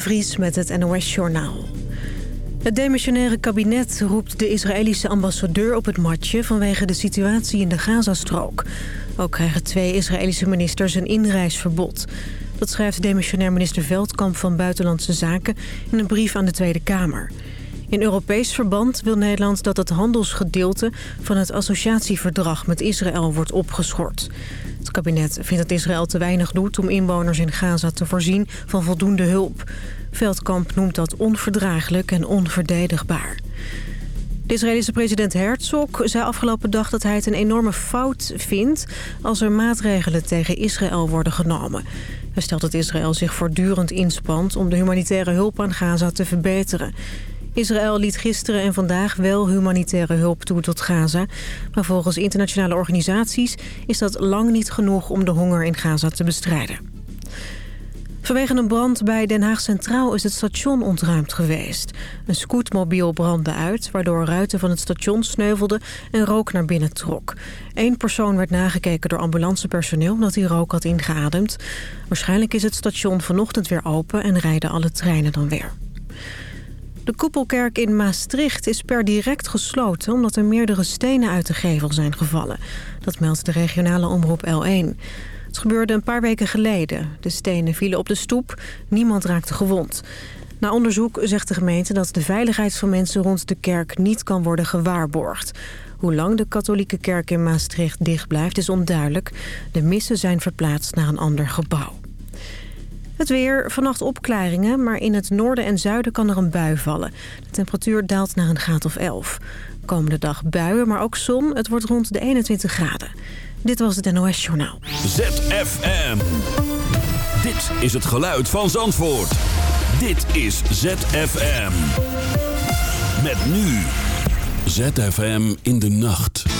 de Vries met het NOS-journaal. Het demissionaire kabinet roept de Israëlische ambassadeur op het matje... vanwege de situatie in de Gazastrook. Ook krijgen twee Israëlische ministers een inreisverbod. Dat schrijft demissionair minister Veldkamp van Buitenlandse Zaken... in een brief aan de Tweede Kamer. In Europees verband wil Nederland dat het handelsgedeelte... van het associatieverdrag met Israël wordt opgeschort. Het kabinet vindt dat Israël te weinig doet om inwoners in Gaza te voorzien van voldoende hulp. Veldkamp noemt dat onverdraaglijk en onverdedigbaar. De Israëlische president Herzog zei afgelopen dag dat hij het een enorme fout vindt... als er maatregelen tegen Israël worden genomen. Hij stelt dat Israël zich voortdurend inspant om de humanitaire hulp aan Gaza te verbeteren. Israël liet gisteren en vandaag wel humanitaire hulp toe tot Gaza. Maar volgens internationale organisaties is dat lang niet genoeg om de honger in Gaza te bestrijden. Vanwege een brand bij Den Haag Centraal is het station ontruimd geweest. Een scootmobiel brandde uit, waardoor ruiten van het station sneuvelden en rook naar binnen trok. Eén persoon werd nagekeken door ambulancepersoneel omdat hij rook had ingeademd. Waarschijnlijk is het station vanochtend weer open en rijden alle treinen dan weer. De koepelkerk in Maastricht is per direct gesloten... omdat er meerdere stenen uit de gevel zijn gevallen. Dat meldt de regionale omroep L1. Het gebeurde een paar weken geleden. De stenen vielen op de stoep. Niemand raakte gewond. Na onderzoek zegt de gemeente dat de veiligheid van mensen rond de kerk niet kan worden gewaarborgd. Hoe lang de katholieke kerk in Maastricht dicht blijft is onduidelijk. De missen zijn verplaatst naar een ander gebouw. Het weer, vannacht opklaringen, maar in het noorden en zuiden kan er een bui vallen. De temperatuur daalt naar een graad of 11. Komende dag buien, maar ook zon. Het wordt rond de 21 graden. Dit was het NOS Journaal. ZFM. Dit is het geluid van Zandvoort. Dit is ZFM. Met nu. ZFM in de nacht.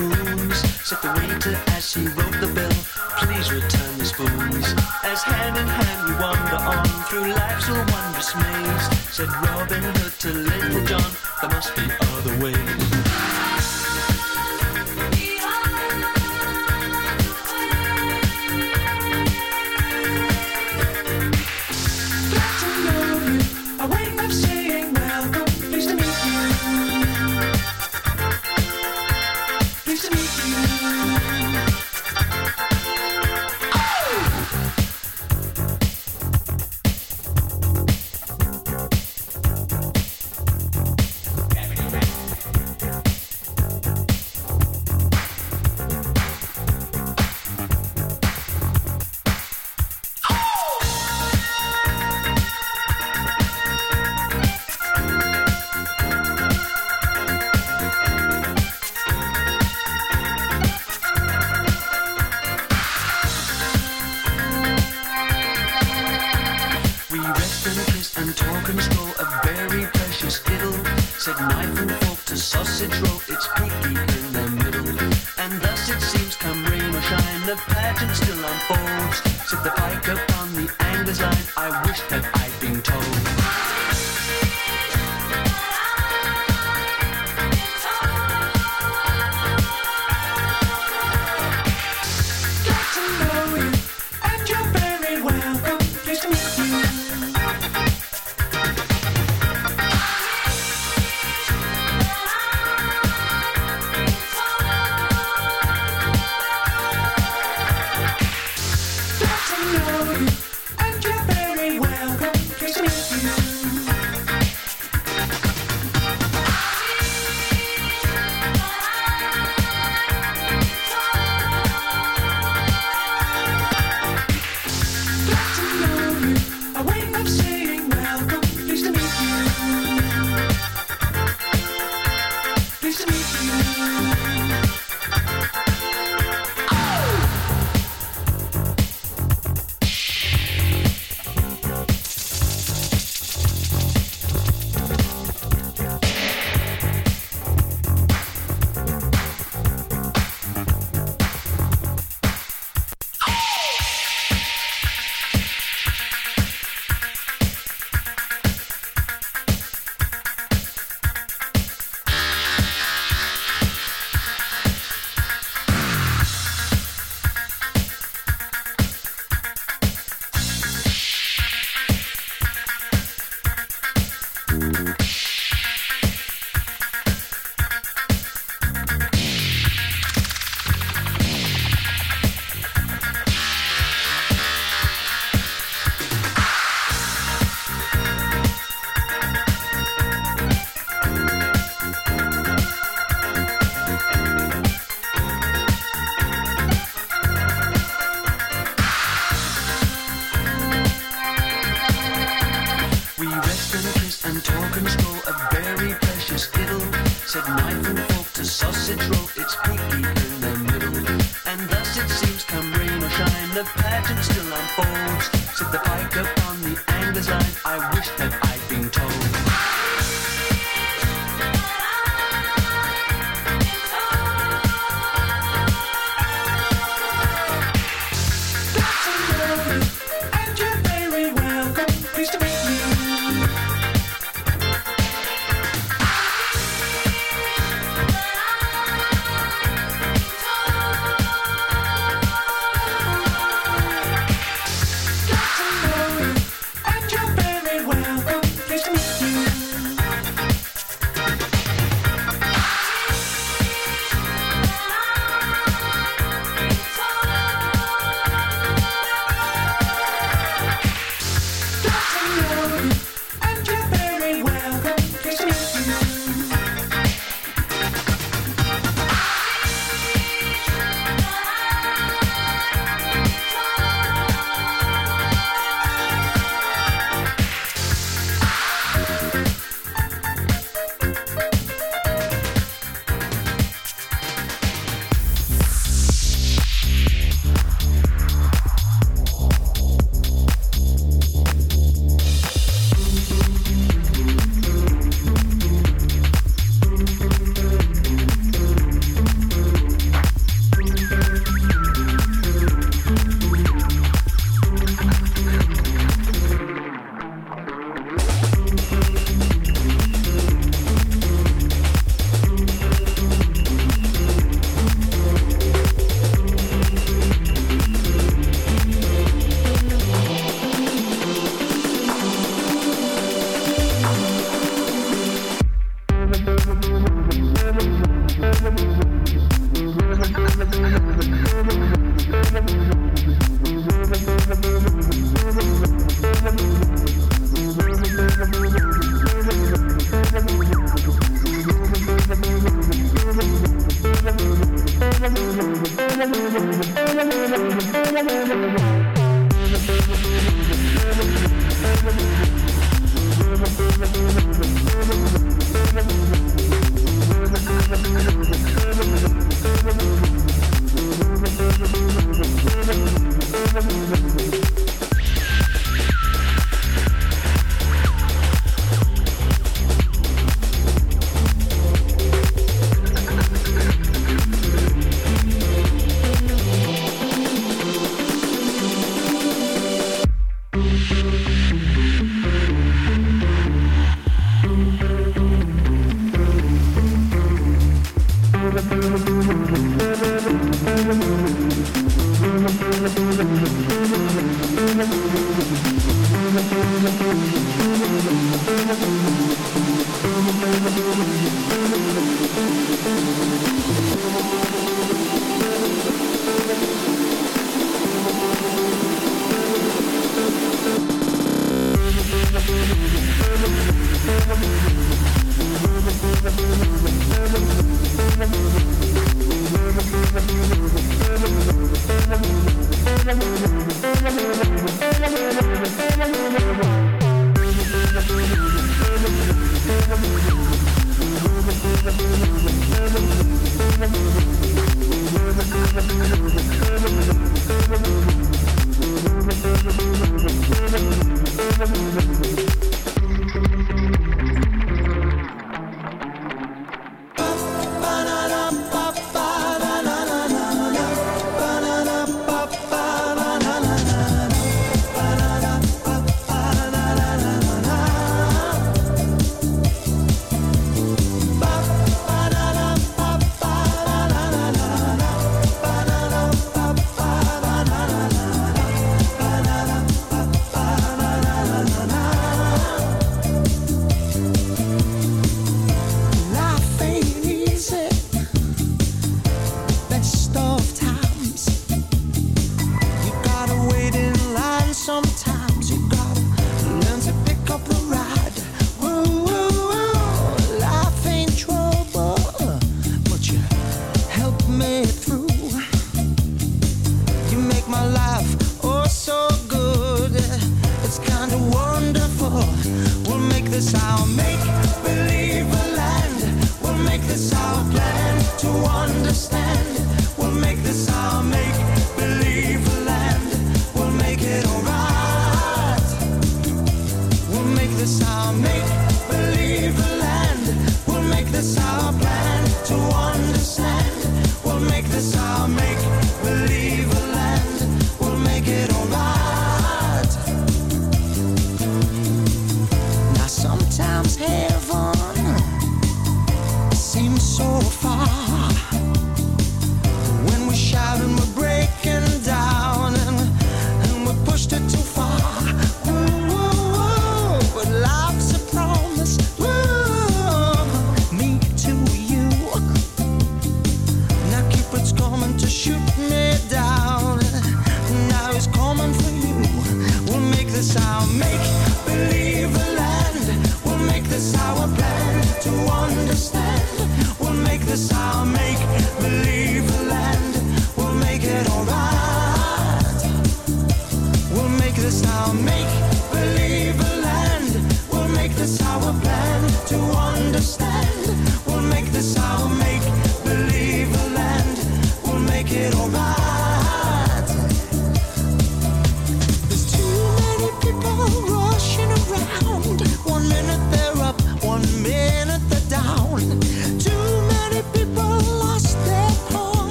moons. The waiter as he wrote the bill. Please return the spoons. As hand in hand we wander on through life's wondrous maze. Said Robin Hood to Little John, there must be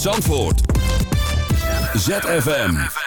Zandvoort. ZFM.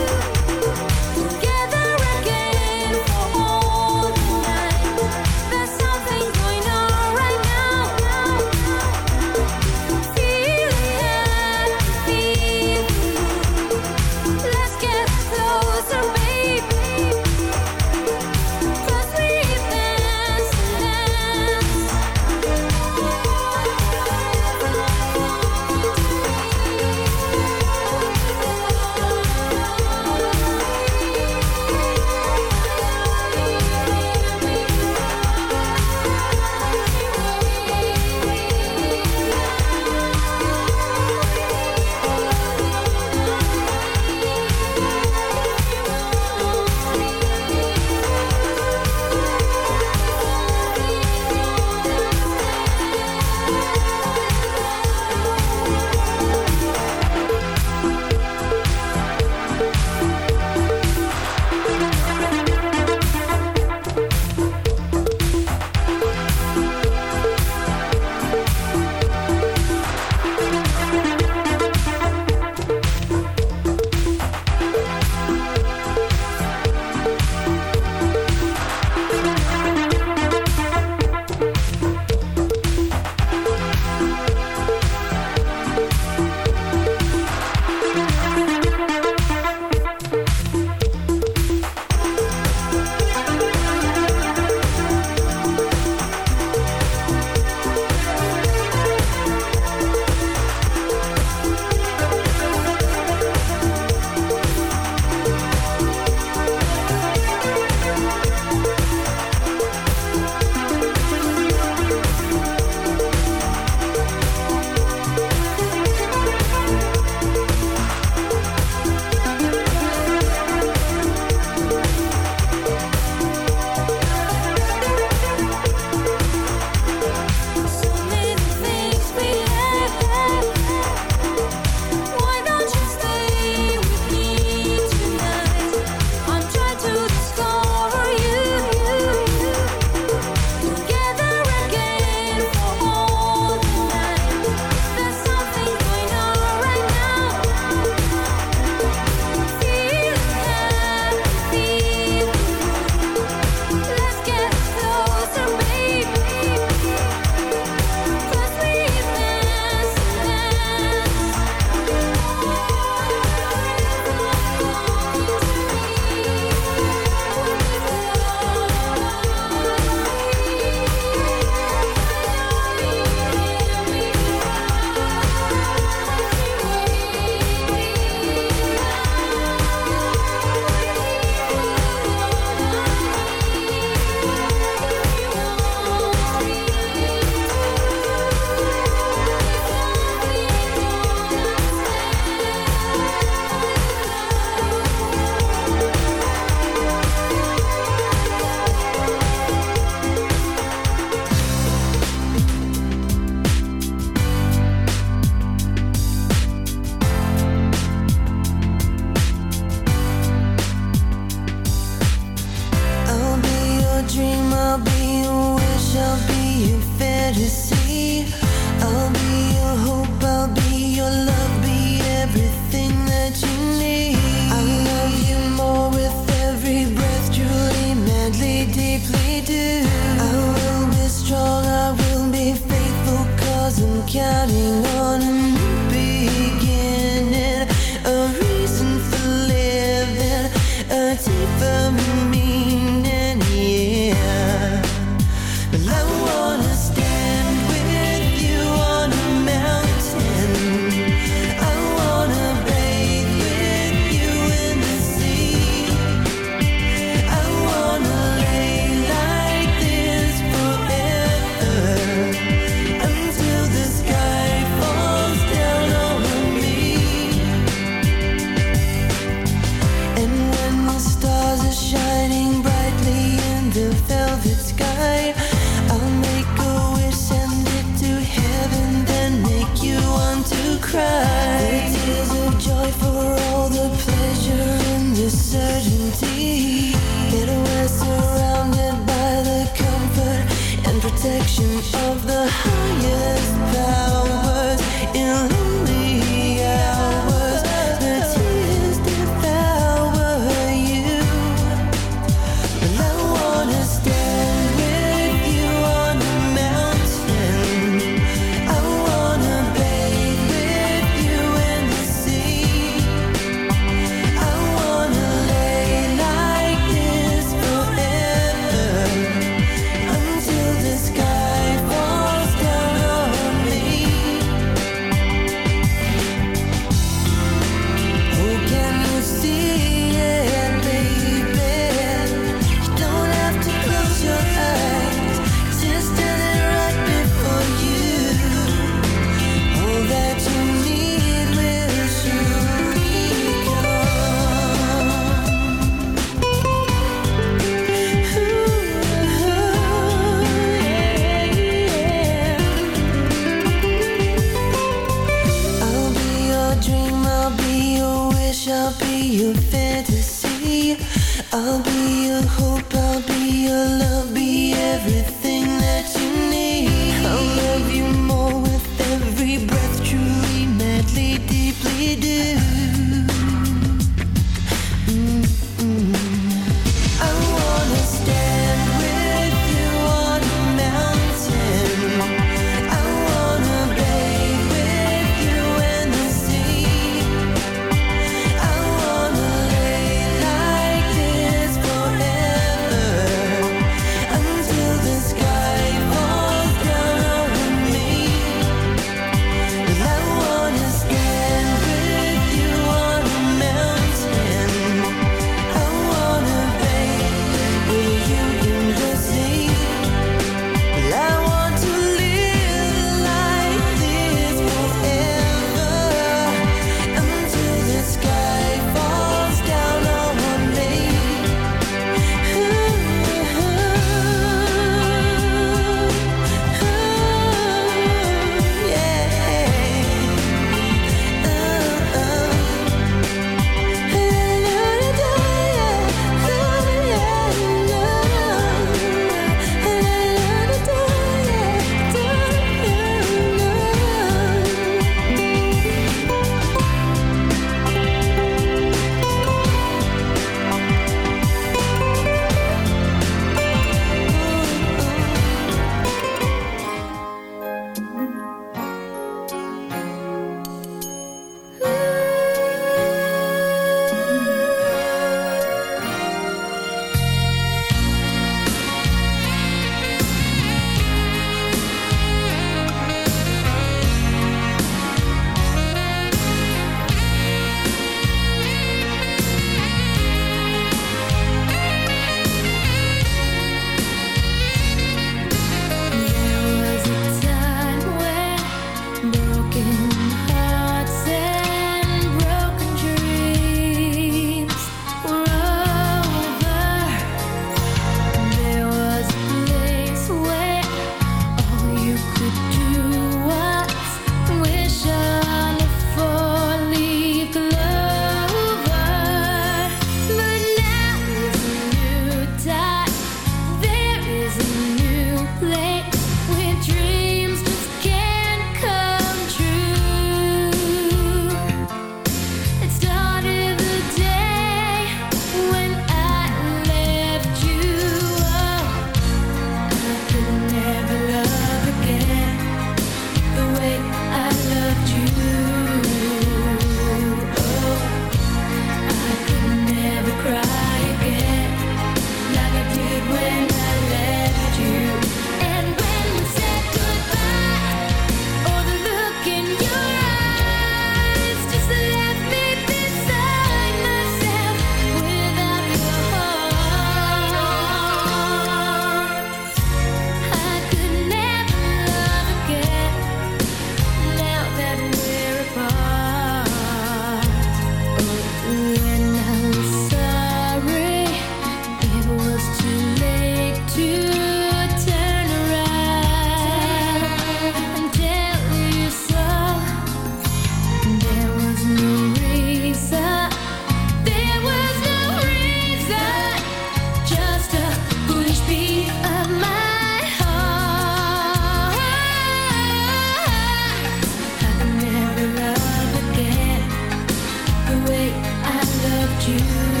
You.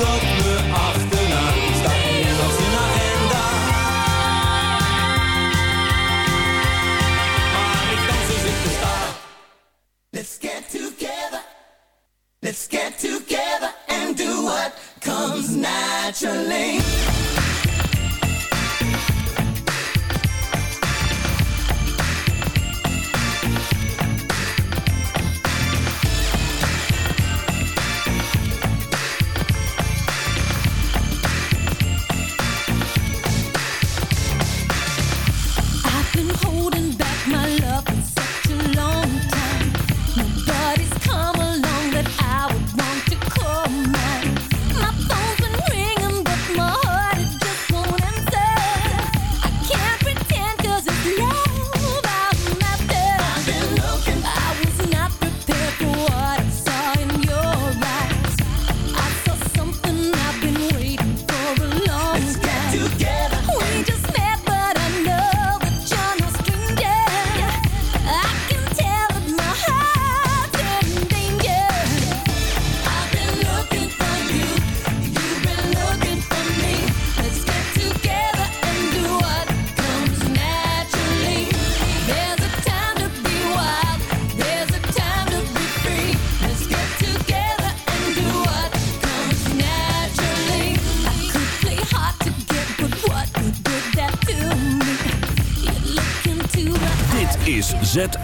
love